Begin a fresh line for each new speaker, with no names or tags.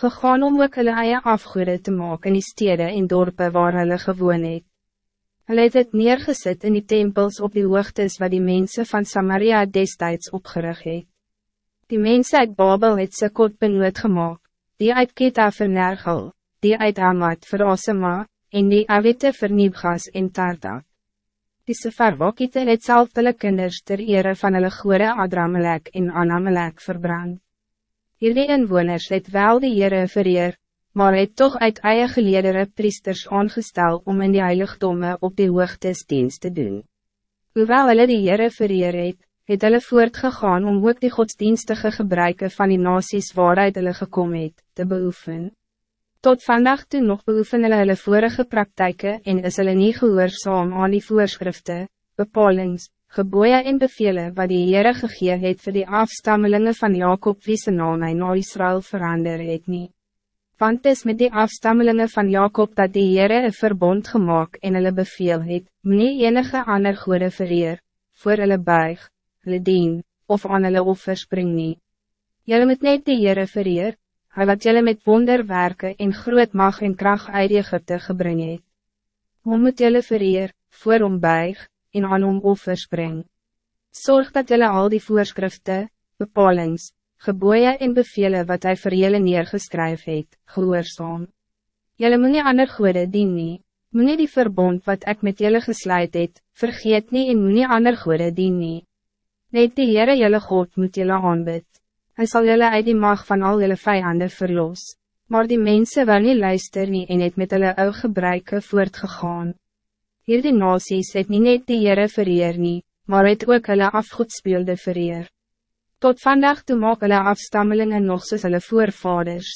gegaan om ook hulle eie afgoede te maken in die stede en dorpe waar hulle gewoon het. Hulle het het neergesit in die tempels op die hoogtes wat die mensen van Samaria destijds opgerig het. Die mensen uit Babel het sy kot benoot gemaakt, die uit Keta vernergel, die uit Hamad vir Osema, en die Awite vir Niebgas en Tartak. Die Sefarwakite het self hulle kinders ter ere van hulle goede Adramelek en Anamelek verbrand. Hierdie inwoners het wel die Heere vereer, maar het toch uit eie geleedere priesters aangestel om in die heiligdomme op die hoogtes dienst te doen. Hoewel hulle die Heere vereer het, het hulle voortgegaan om ook die godsdienstige gebruiken van die nasies waaruit hulle gekom het, te beoefen. Tot vandaag toe nog beoefen hulle hulle vorige praktijken en is hulle nie gehoorzaam aan die voorschriften, bepalings, geboeien en bevelen wat die Heere gegee het vir die afstammelingen van Jacob wie sy naam hy na Israël verander het nie. Want is met die afstammelingen van Jacob dat die Heere een verbond gemaakt en hulle beveel het, nie enige ander goede vereer, voor hulle buig, hulle dien, of aan hulle offer spring nie. Julle moet net die Heere vereer, hy wat julle met wonderwerken en groot mag en kracht uit Egypte gebring het. Hoe moet julle vereer, voor om buig, en aan hom offers bring. Zorg dat jullie al die voorschriften, bepalings, geboeien en bevelen wat hij voor jullie neergeskryf het, gehoorzaam. Jullie moet nie ander goede dien nie, moet nie die verbond wat ik met jullie gesluit het, vergeet nie en moet nie ander goede dien nie. Net die Heere jylle God moet jullie aanbid. Hij zal jullie uit die mag van al jullie vijanden verlos. Maar die mensen wil niet luister nie en het met hulle ou gebruike voortgegaan. Hierdie nasies het nie net die Heere vereer nie, maar het ook hulle afgoedspeelde vereer. Tot vandaag toe maak hulle afstammelingen nog soos hulle voorvaders.